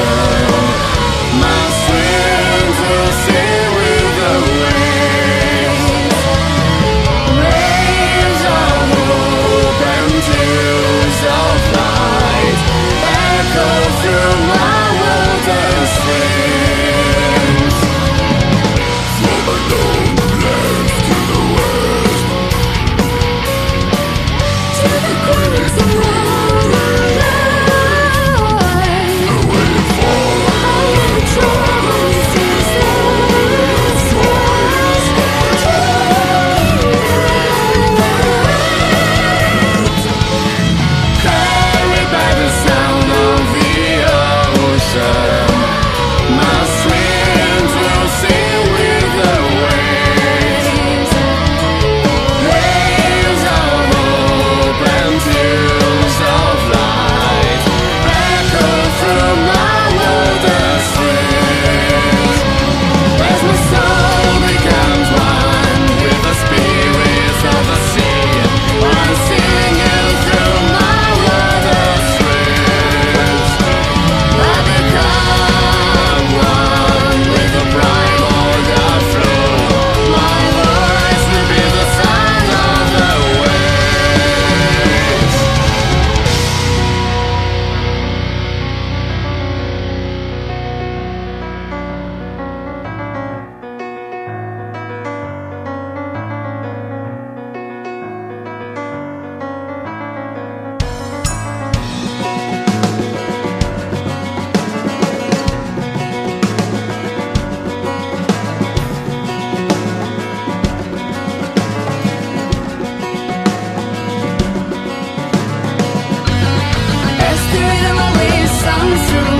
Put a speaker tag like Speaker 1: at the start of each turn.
Speaker 1: show my way, through.